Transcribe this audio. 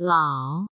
老。